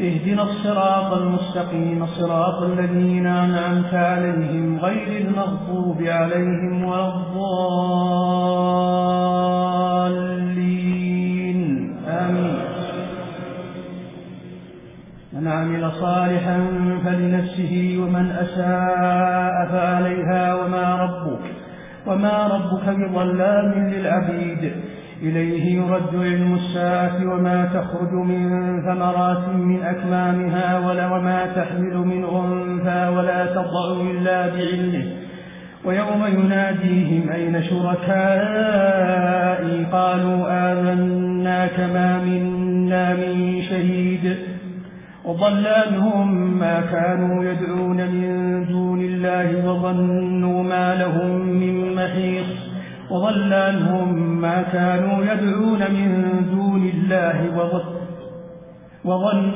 اهدنا الصراط المستقيم صراط الذين أنعمت عليهم غير المغضوب عليهم ولا الضالين. آمين. من عمل صالحا فلنفسه ومن أساء فعليها وما ربك وما ربك بظلام للعبيد. إليه يرد علم الساعة وما تخرج من ثمرات من أكمامها ولا وما تحمل من أنثى ولا تضع إلا بعلمه. ويوم يناديهم أين شركائي؟ قالوا آذنا كما منا من شهيد. وضل أنهم ما كانوا يدعون من دون الله وظنوا ما لهم من محيص. وظل أنهم ما كانوا يدعون من دون الله وظل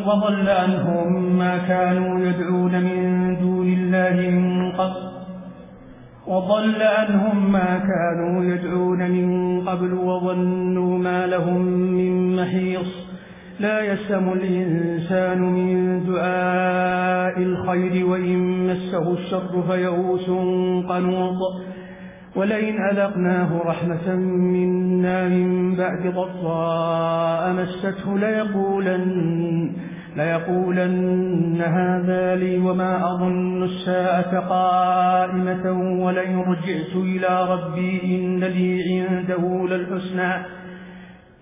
وضل عنهم ما كانوا يدعون من دون الله من قبل وضل عنهم ما كانوا يدعون من قبل وظنوا ما لهم من محيص. لا يسم الإنسان من دعاء الخير وإن مسه الشر فيغوس قنوط. ولئن أذقناه رحمة منا من بعد ضراء مسته ليقولن, ليقولن هذا لي وما أظن الساعة قائمة ولئن رجعت إلى ربي إن لي عنده للحسنى.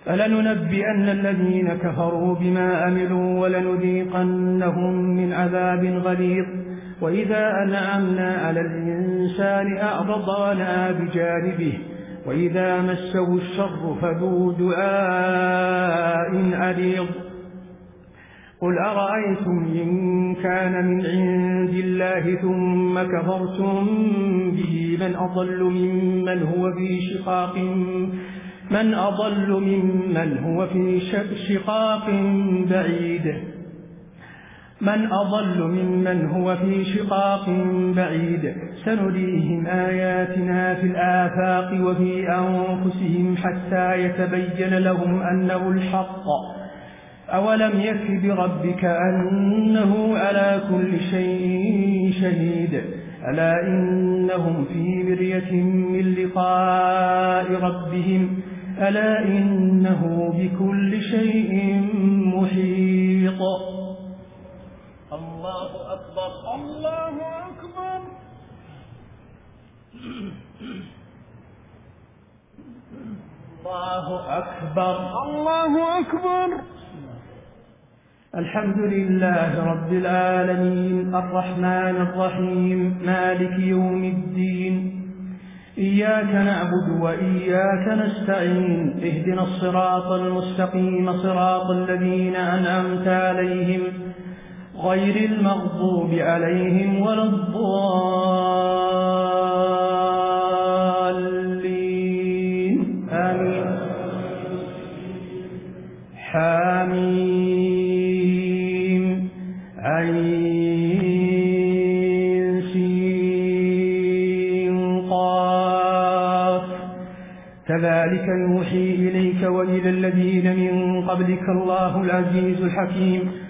فلننبئن الذين كفروا بما أملوا ولنذيقنهم من عذاب غليظ. وإذا أنعمنا على الإنسان أعرض بجانبه وإذا مسه الشر فذو دعاء عريض قل أرأيتم إن كان من عند الله ثم كفرتم به من أضل ممن هو في شقاق من أضل ممن هو في شقاق بعيد من أضل ممن هو في شقاق بعيد. سنريهم آياتنا في الآفاق وفي أنفسهم حتى يتبين لهم أنه الحق. أولم يكف بربك أنه على كل شيء شهيد. ألا إنهم في مرية من لقاء ربهم. ألا إنه بكل شيء محيط. اللہ اکبر اللہ اکبر الله أكبر الله أكبر الحمد لله رب العالمين الرحمن الرحيم مالك يوم الدين إياك نعبد وإياك نستعين اهدنا الصراط المستقيم صراط الذين أنعمت عليهم غير المغضوب عليهم ولا الضالين. آمين. حاميم عين سينقاف كذلك نوحي إليك وإلى الذين من قبلك الله العزيز الحكيم.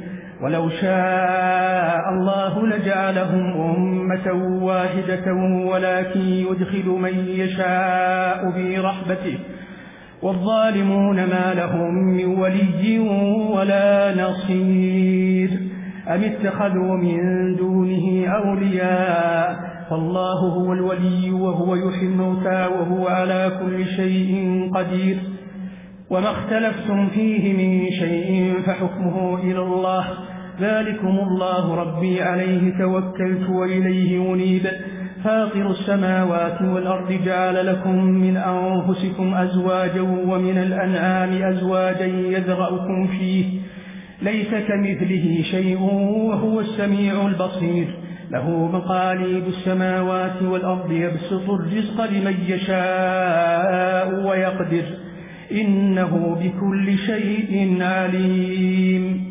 ولو شاء الله لجعلهم أمة واحدة ولكن يدخل من يشاء في رحبته والظالمون ما لهم من ولي ولا نصير أم اتخذوا من دونه أولياء فالله هو الولي وهو يحيي الموتى وهو على كل شيء قدير وما اختلفتم فيه من شيء فحكمه إلى الله ذلكم الله ربي عليه توكلت وإليه أنيب فاطر السماوات والأرض جعل لكم من أنفسكم أزواجا ومن الأنعام أزواجا يذرأكم فيه ليس كمثله شيء وهو السميع البصير له مقاليد السماوات والأرض يبسط الرزق لمن يشاء ويقدر إنه بكل شيء عليم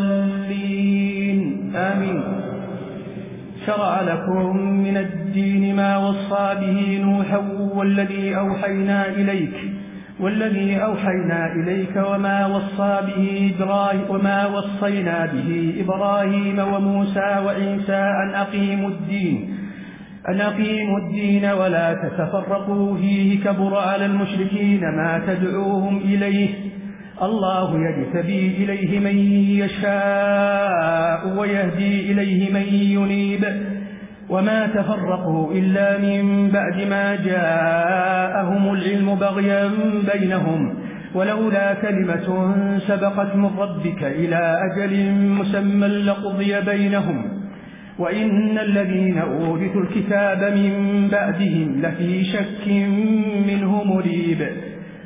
الضالين. آمين. شرع لكم من الدين ما وصى به نوحا والذي أوحينا إليك والذي أوحينا إليك وما وصى به إبراهيم وما وصينا به إبراهيم وموسى وعيسى أن أقيموا الدين. أن أقيموا الدين ولا تتفرقوا فيه كبر على المشركين ما تدعوهم إليه. الله يجتبي إليه من يشاء ويهدي إليه من ينيب وما تفرقوا إلا من بعد ما جاءهم العلم بغيا بينهم ولولا كلمة سبقت من ربك إلى أجل مسمى لقضي بينهم وإن الذين أورثوا الكتاب من بعدهم لفي شك منه مريب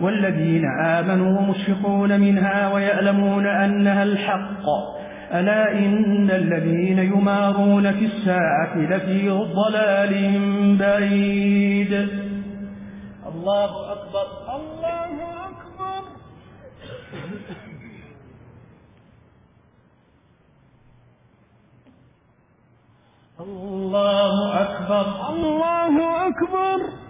والذين آمنوا مشفقون منها ويألمون أنها الحق. ألا إن الذين يمارون في الساعة لفي ضلال بعيد. الله أكبر الله أكبر. الله أكبر. الله أكبر, الله أكبر.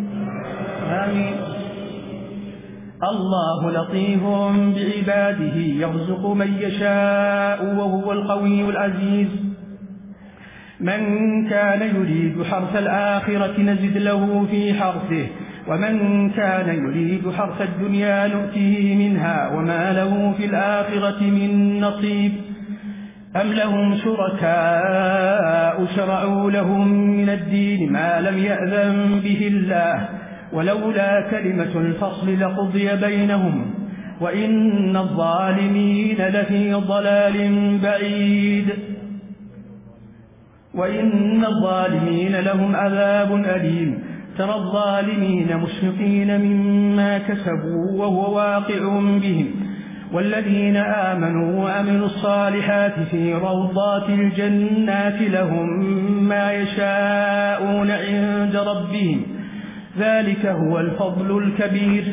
الله لطيف بعباده يرزق من يشاء وهو القوي العزيز من كان يريد حرث الآخرة نزد له في حرثه ومن كان يريد حرث الدنيا نؤته منها وما له في الآخرة من نصيب أم لهم شركاء شرعوا لهم من الدين ما لم يأذن به الله ولولا كلمة الفصل لقضي بينهم وإن الظالمين لفي ضلال بعيد. وإن الظالمين لهم عذاب أليم. ترى الظالمين مشفقين مما كسبوا وهو واقع بهم. والذين آمنوا وأمنوا الصالحات في روضات الجنات لهم ما يشاءون عند ربهم. ذلك هو الفضل الكبير.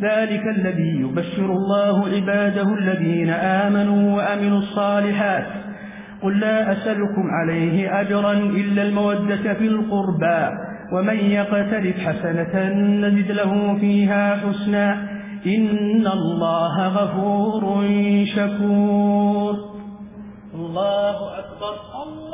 ذلك الذي يبشر الله عباده الذين آمنوا وأمنوا الصالحات. قل لا أسلكم عليه أجرا إلا المودة في القربى. ومن يقترف حسنة نجد له فيها حسنا. إن الله غفور شكور. الله أكبر. الله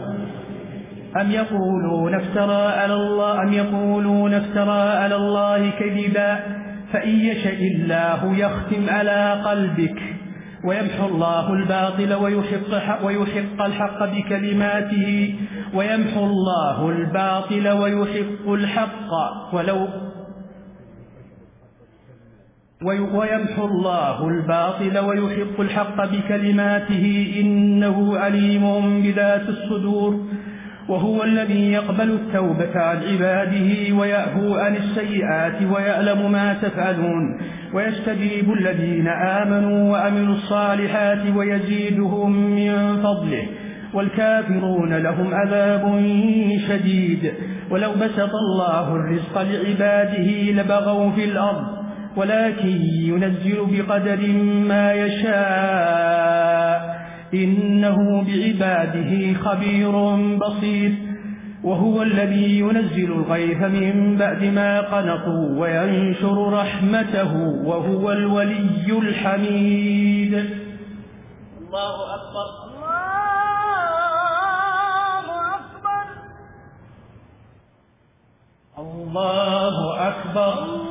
أم يقولون افترى على الله أم يقولون افترى على الله كذبا فإن يشاء الله يختم على قلبك ويمحو الله الباطل ويحق, ويحق الحق بكلماته ويمحو الله الباطل ويحق الحق ولو ويمحو الله الباطل ويحق الحق بكلماته إنه عليم بذات الصدور وهو الذي يقبل التوبة عن عباده ويأهو عن السيئات ويألم ما تفعلون ويستجيب الذين آمنوا وأمنوا الصالحات ويزيدهم من فضله والكافرون لهم عذاب شديد ولو بسط الله الرزق لعباده لبغوا في الأرض ولكن ينزل بقدر ما يشاء إنه بعباده خبير بصير. وهو الذي ينزل الغيث من بعد ما قنطوا وينشر رحمته وهو الولي الحميد. الله أكبر. الله أكبر. الله أكبر.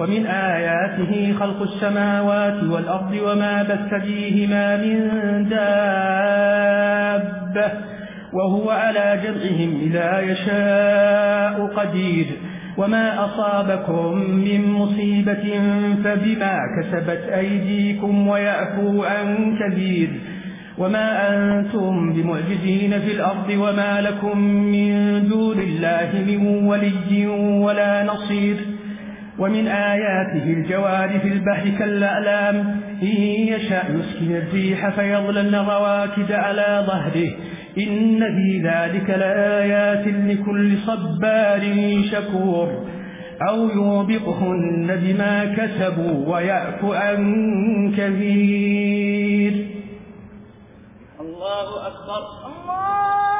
ومن آياته خلق السماوات والأرض وما بث فيهما من دابة وهو على جمعهم إذا يشاء قدير وما أصابكم من مصيبة فبما كسبت أيديكم ويعفو عن كبير وما أنتم بمعجزين في الأرض وما لكم من دون الله من ولي ولا نصير ومن آياته الجوار في البحر كالألام إن يشاء يسكن الريح فيظلن رواكد على ظهره. إن في ذلك لآيات لكل صبار شكور. أو يوبقهن بما كسبوا ويأف عن كبير الله أكبر. الله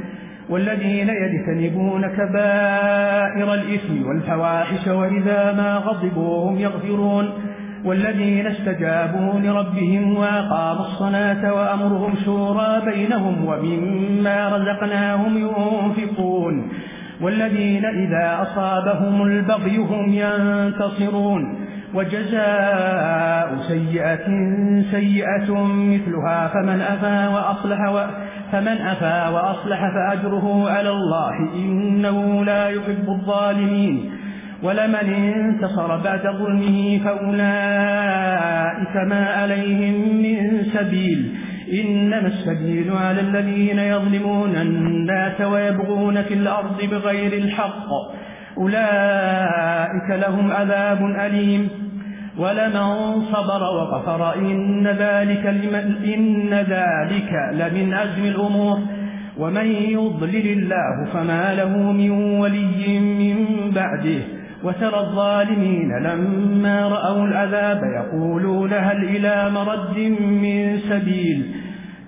والذين يجتنبون كبائر الإثم والفواحش وإذا ما غضبوهم يغفرون والذين استجابوا لربهم وأقاموا الصلاة وأمرهم شورى بينهم ومما رزقناهم ينفقون والذين إذا أصابهم البغي هم ينتصرون وجزاء سيئة سيئة مثلها فمن أفى وأصلح فمن أفى وأصلح فأجره على الله إنه لا يحب الظالمين ولمن انتصر بعد ظلمه فأولئك ما عليهم من سبيل إنما السبيل على الذين يظلمون الناس ويبغون في الأرض بغير الحق أولئك لهم عذاب أليم. ولمن صبر وغفر إن ذلك, إن ذلك لمن أجل الأمور. ومن يضلل الله فما له من ولي من بعده. وترى الظالمين لما رأوا العذاب يقولون هل إلى مرد من سبيل؟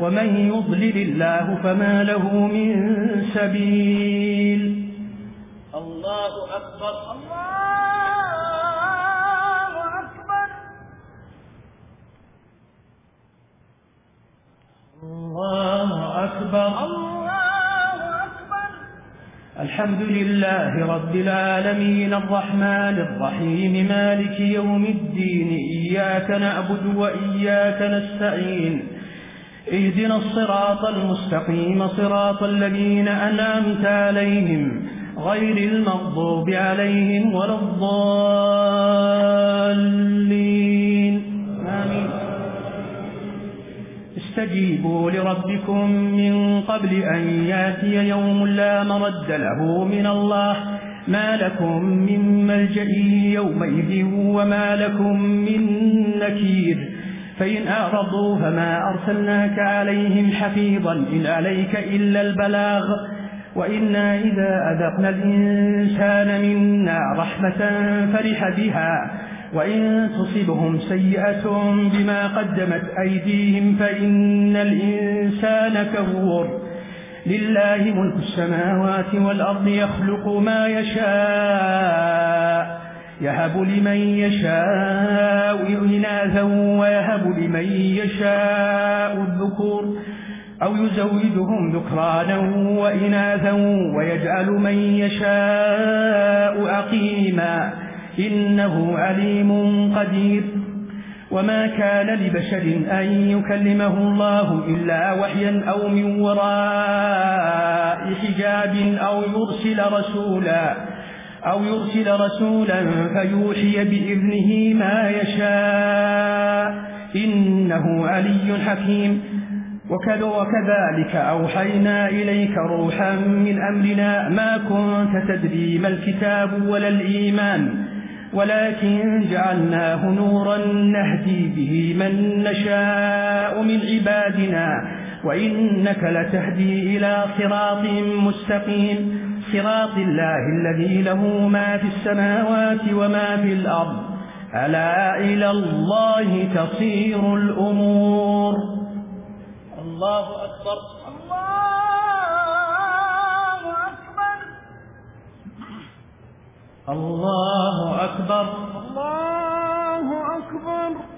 ومن يضلل الله فما له من سبيل. الله أكبر. الله أكبر. الله أكبر. الله أكبر. الحمد لله رب العالمين. الرحمن الرحيم. مالك يوم الدين. إياك نعبد وإياك نستعين. اهدنا الصراط المستقيم صراط الذين أنعمت عليهم غير المغضوب عليهم ولا الضالين. آمين. استجيبوا لربكم من قبل أن يأتي يوم لا مرد له من الله. ما لكم من ملجأ يومئذ وما لكم من نكير. فإن أعرضوا فما أرسلناك عليهم حفيظا إن عليك إلا البلاغ وإنا إذا أذقنا الإنسان منا رحمة فرح بها وإن تصبهم سيئة بما قدمت أيديهم فإن الإنسان كفور لله ملك السماوات والأرض يخلق ما يشاء يهب لمن يشاء إناثا ويهب لمن يشاء الذكور أو يزودهم ذكرانا وإناثا ويجعل من يشاء أقيما إنه عليم قدير وما كان لبشر أن يكلمه الله إلا وحيا أو من وراء حجاب أو يرسل رسولا أو يرسل رسولا فيوحي بإذنه ما يشاء إنه علي حكيم. وكذا وكذلك أوحينا إليك روحا من أمرنا ما كنت تدري ما الكتاب ولا الإيمان ولكن جعلناه نورا نهدي به من نشاء من عبادنا وإنك لتهدي إلى صراط مستقيم. صراط الله الذي له ما في السماوات وما في الأرض. ألا إلى الله تصير الأمور. الله أكبر. الله أكبر. الله أكبر. الله أكبر. الله أكبر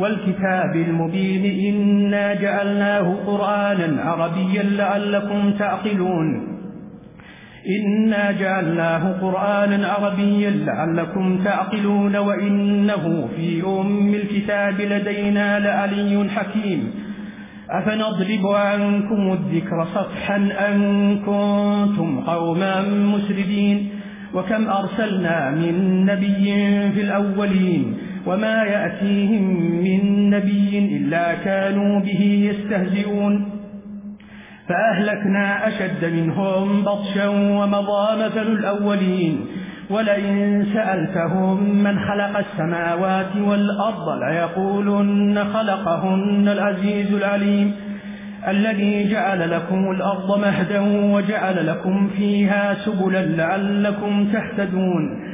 والكتاب المبين إنا جعلناه قرآنا عربيا لعلكم تعقلون. إنا جعلناه قرآنا عربيا لعلكم تعقلون وإنه في أم الكتاب لدينا لعلي حكيم. أفنضرب عنكم الذكر صفحا أن كنتم قوما مسردين وكم أرسلنا من نبي في الأولين؟ وما يأتيهم من نبي إلا كانوا به يستهزئون فأهلكنا أشد منهم بطشا ومضى مثل الأولين ولئن سألتهم من خلق السماوات والأرض ليقولن خلقهن العزيز العليم الذي جعل لكم الأرض مهدا وجعل لكم فيها سبلا لعلكم تهتدون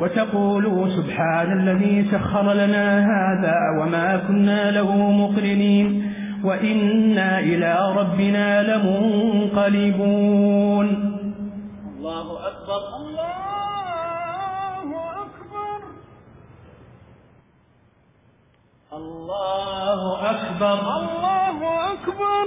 وتقولوا سبحان الذي سخر لنا هذا وما كنا له مقرنين وإنا إلى ربنا لمنقلبون. الله أكبر الله أكبر الله أكبر الله أكبر, الله أكبر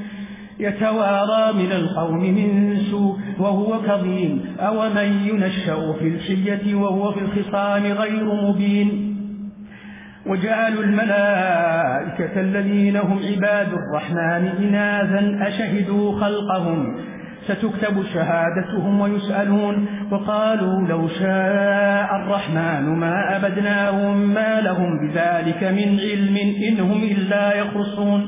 يتوارى من القوم من سوء وهو كظيم. أومن ينشأ في الحية وهو في الخصام غير مبين. وجعلوا الملائكة الذين هم عباد الرحمن إناثا أشهدوا خلقهم. ستكتب شهادتهم ويسألون. وقالوا لو شاء الرحمن ما أبدناهم ما لهم بذلك من علم إنهم إلا يخرصون.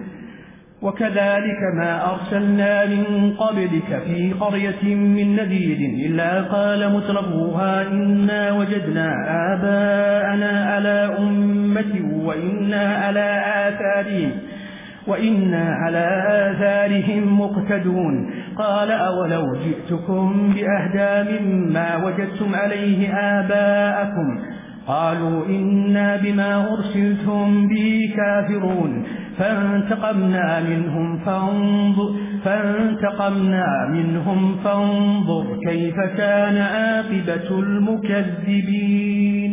وكذلك ما أرسلنا من قبلك في قرية من نذير إلا قال مترفوها إنا وجدنا آباءنا على أمة وإنا على آثارهم وإنا على آثارهم مقتدون قال أولو جئتكم بأهدى مما وجدتم عليه آباءكم قالوا إنا بما أرسلتم به كافرون فانتقمنا منهم فانظر فانتقمنا منهم فانظر كيف كان عاقبة المكذبين.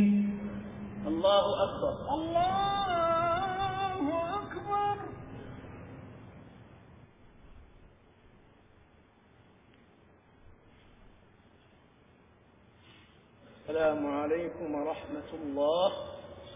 الله أكبر. الله أكبر. السلام عليكم ورحمة الله.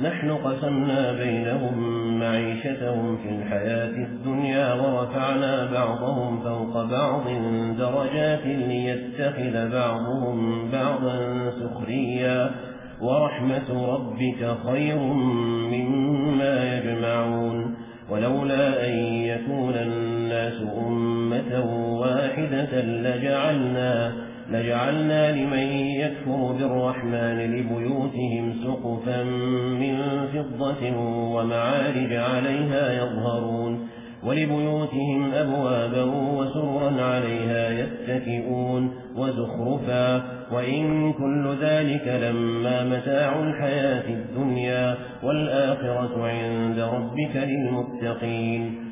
نحن قسمنا بينهم معيشتهم في الحياة الدنيا ورفعنا بعضهم فوق بعض درجات ليتخذ بعضهم بعضا سخريا ورحمة ربك خير مما يجمعون ولولا أن يكون الناس أمة واحدة لجعلنا لجعلنا لمن يكفر بالرحمن لبيوتهم سقفا من فضة ومعارج عليها يظهرون ولبيوتهم أبوابا وسرا عليها يتكئون وزخرفا وإن كل ذلك لما متاع الحياة الدنيا والآخرة عند ربك للمتقين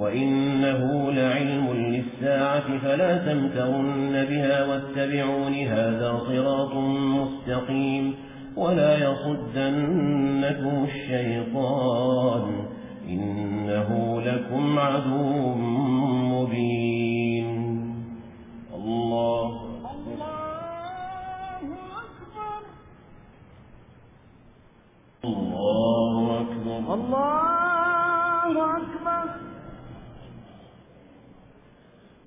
وإنه لعلم للساعة فلا تمترن بها واتبعون هذا صراط مستقيم ولا يصدنكم الشيطان إنه لكم عدو مبين الله الله أكبر الله أكبر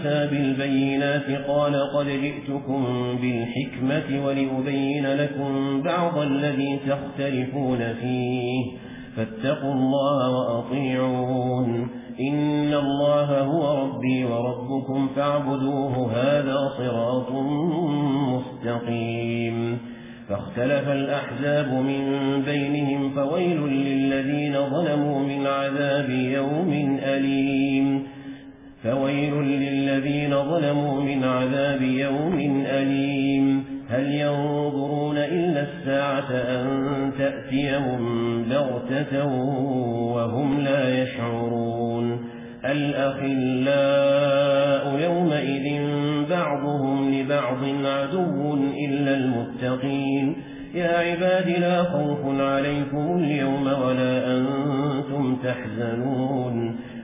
موسى بالبينات قال قد جئتكم بالحكمة ولأبين لكم بعض الذي تختلفون فيه. فاتقوا الله وأطيعون. إن الله هو ربي وربكم فاعبدوه هذا صراط مستقيم. فاختلف الأحزاب من بينهم فويل للذين ظلموا من عذاب يوم أليم. فويل للذين ظلموا من عذاب يوم أليم هل ينظرون إلا الساعة أن تأتيهم بغتة وهم لا يشعرون الأخلاء يومئذ بعضهم لبعض عدو إلا المتقين يا عباد لا خوف عليكم اليوم ولا أنتم تحزنون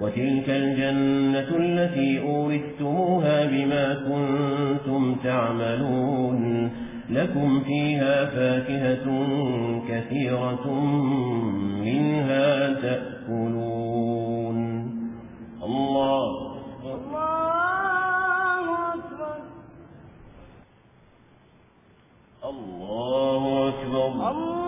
وتلك الجنة التي أورثتموها بما كنتم تعملون. لكم فيها فاكهة كثيرة منها تأكلون. الله الله أكبر. الله أكبر.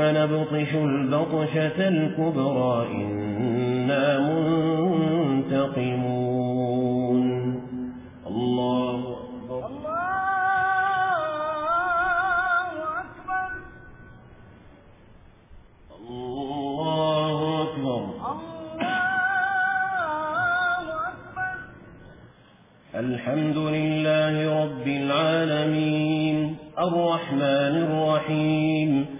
يوم نبطش البطشة الكبرى إنا منتقمون. الله أكبر الله أكبر الله أكبر. الله أكبر. الحمد لله رب العالمين. الرحمن الرحيم.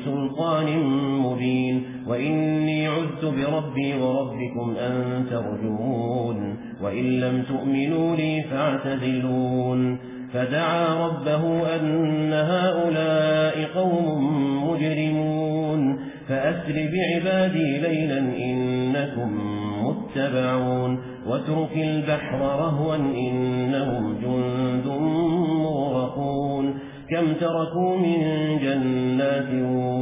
بسلطان مبين. وإني عذت بربي وربكم أن ترجمون. وإن لم تؤمنوا لي فاعتذلون فدعا ربه أن هؤلاء قوم مجرمون. فأسر بعبادي ليلا إنكم متبعون. وترك البحر رهوا إنهم جند كم تركوا من جنات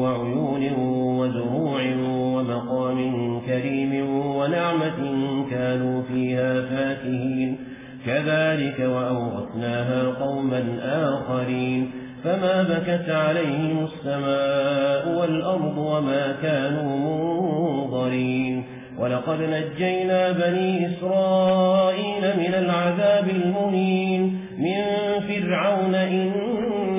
وعيون وزروع ومقام كريم ونعمة كانوا فيها فاكهين. كذلك وأورثناها قوما آخرين. فما بكت عليهم السماء والأرض وما كانوا منظرين. ولقد نجينا بني إسرائيل من العذاب المهين. من فرعون إن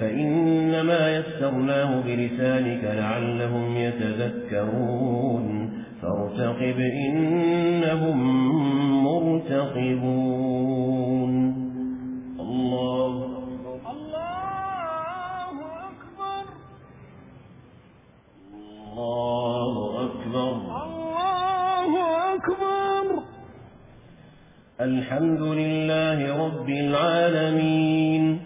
فإنما يسرناه بلسانك لعلهم يتذكرون. فارتقب إنهم مرتقبون. الله أكبر. الله أكبر. الله أكبر. الحمد لله رب العالمين.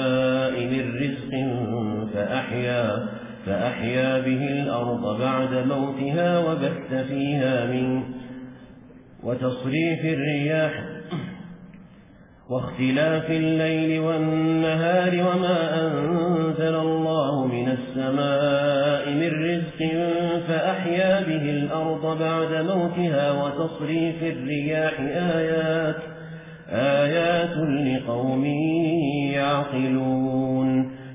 فأحيا به الأرض بعد موتها وبث فيها من وتصريف الرياح واختلاف الليل والنهار وما أنزل الله من السماء من رزق فأحيا به الأرض بعد موتها وتصريف الرياح آيات آيات لقوم يعقلون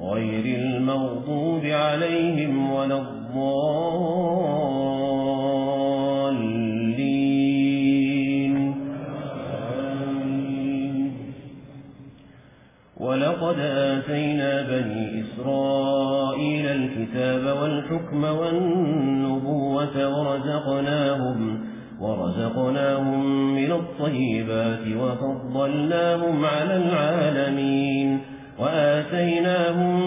غير المغضوب عليهم ولا الضالين. ولقد آتينا بني إسرائيل الكتاب والحكم والنبوة ورزقناهم ورزقناهم من الطيبات وفضلناهم على العالمين. وآتيناهم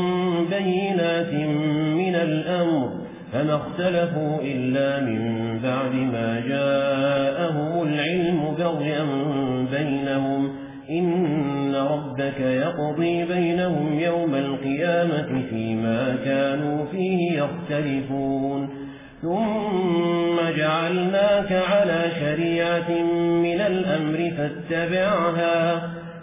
بينات من الأمر فما اختلفوا إلا من بعد ما جاءهم العلم بغيا بينهم. إن ربك يقضي بينهم يوم القيامة فيما كانوا فيه يختلفون. ثم جعلناك على شريعة من الأمر فاتبعها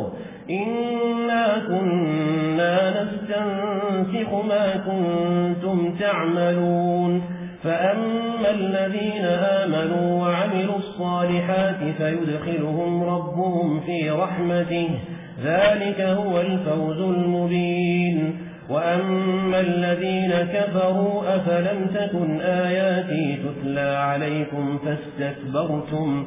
الحق إنا كنا نستنسخ ما كنتم تعملون. فأما الذين آمنوا وعملوا الصالحات فيدخلهم ربهم في رحمته. ذلك هو الفوز المبين. وأما الذين كفروا أفلم تكن آياتي تتلى عليكم فاستكبرتم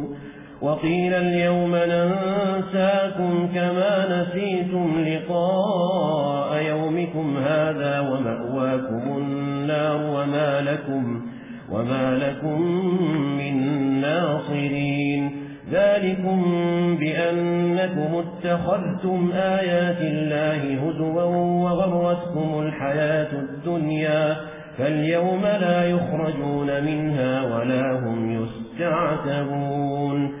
وقيل اليوم ننساكم كما نسيتم لقاء يومكم هذا ومأواكم النار وما لكم, وما لكم من ناصرين. ذلكم بأنكم اتخذتم آيات الله هدوا وغرتكم الحياة الدنيا. فاليوم لا يخرجون منها ولا هم يستعتبون.